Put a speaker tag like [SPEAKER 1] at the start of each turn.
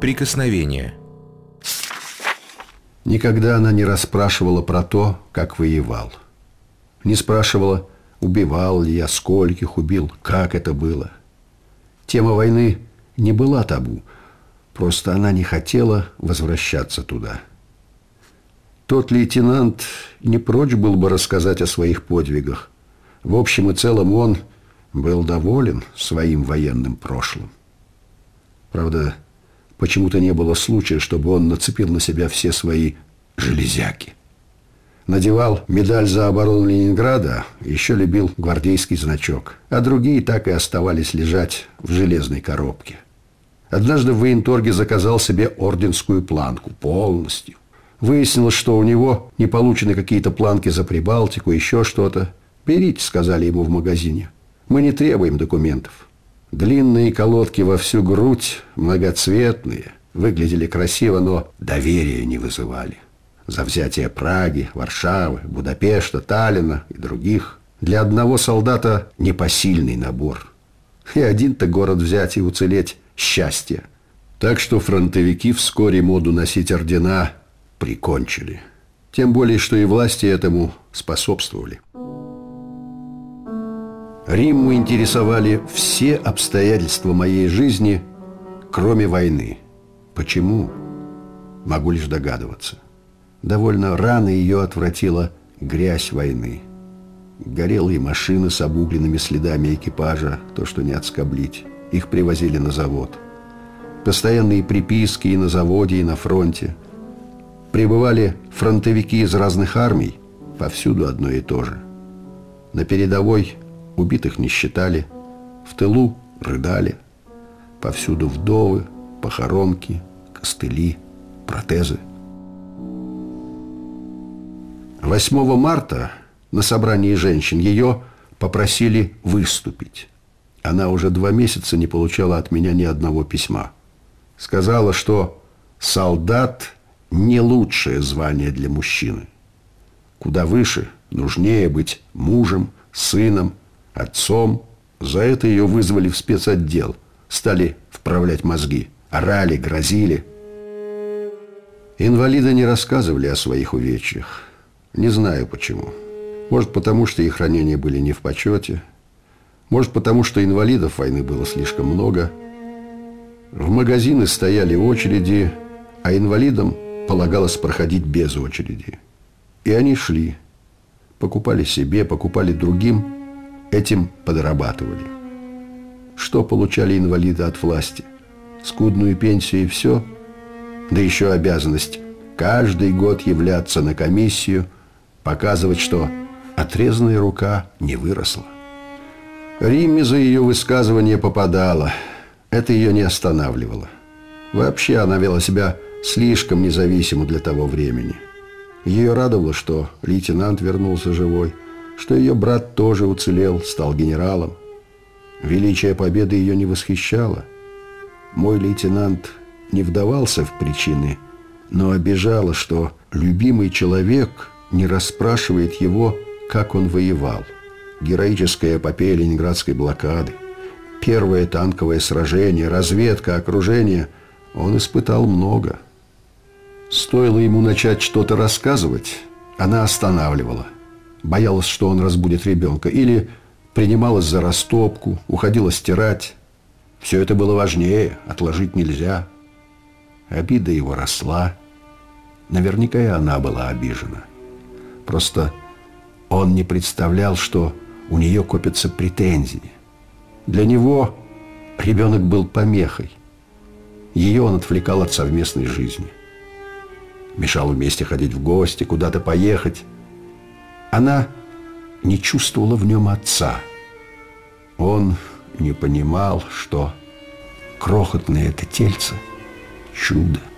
[SPEAKER 1] Прикосновение.
[SPEAKER 2] Никогда она не расспрашивала про то, как воевал. Не спрашивала, убивал ли я, скольких убил, как это было. Тема войны не была табу, просто она не хотела возвращаться туда. Тот лейтенант не прочь был бы рассказать о своих подвигах. В общем и целом он был доволен своим военным прошлым. Правда, почему-то не было случая, чтобы он нацепил на себя все свои железяки. Надевал медаль за оборону Ленинграда, еще любил гвардейский значок, а другие так и оставались лежать в железной коробке. Однажды в военторге заказал себе орденскую планку полностью. Выяснилось, что у него не получены какие-то планки за Прибалтику, еще что-то. «Берите», — сказали ему в магазине. «Мы не требуем документов». Длинные колодки во всю грудь, многоцветные, выглядели красиво, но доверия не вызывали. За взятие Праги, Варшавы, Будапешта, Таллина и других для одного солдата непосильный набор. И один-то город взять и уцелеть – счастье. Так что фронтовики вскоре моду носить ордена прикончили. Тем более, что и власти этому способствовали. Римму интересовали все обстоятельства моей жизни, кроме войны. Почему? Могу лишь догадываться. Довольно рано ее отвратила грязь войны. Горелые машины с обугленными следами экипажа, то, что не отскоблить. Их привозили на завод. Постоянные приписки и на заводе, и на фронте. Прибывали фронтовики из разных армий, повсюду одно и то же. На передовой убитых не считали, в тылу рыдали. Повсюду вдовы, похоронки, костыли, протезы. 8 марта на собрании женщин ее попросили выступить. Она уже два месяца не получала от меня ни одного письма. Сказала, что солдат не лучшее звание для мужчины. Куда выше, нужнее быть мужем, сыном, отцом. За это ее вызвали в спецотдел. Стали вправлять мозги. Орали, грозили. Инвалиды не рассказывали о своих увечьях. Не знаю почему. Может, потому что их ранения были не в почете. Может, потому что инвалидов войны было слишком много. В магазины стояли очереди, а инвалидам полагалось проходить без очереди. И они шли. Покупали себе, покупали другим, этим подрабатывали. Что получали инвалиды от власти? Скудную пенсию и все? Да еще обязанность каждый год являться на комиссию, показывать, что отрезанная рука не выросла. Римме за ее высказывание попадала. Это ее не останавливало. Вообще она вела себя слишком независимо для того времени. Ее радовало, что лейтенант вернулся живой, что ее брат тоже уцелел, стал генералом. Величие победы ее не восхищало. Мой лейтенант не вдавался в причины, но обижало, что любимый человек не расспрашивает его, как он воевал. Героическая эпопея ленинградской блокады, первое танковое сражение, разведка, окружение – он испытал много – Стоило ему начать что-то рассказывать, она останавливала. Боялась, что он разбудит ребенка. Или принималась за растопку, уходила стирать. Все это было важнее, отложить нельзя. Обида его росла. Наверняка и она была обижена. Просто он не представлял, что у нее копятся претензии. Для него ребенок был помехой. Ее он отвлекал от совместной жизни мешал вместе ходить в гости, куда-то поехать. Она не чувствовала в нем отца. Он не понимал, что крохотное это тельце – чудо –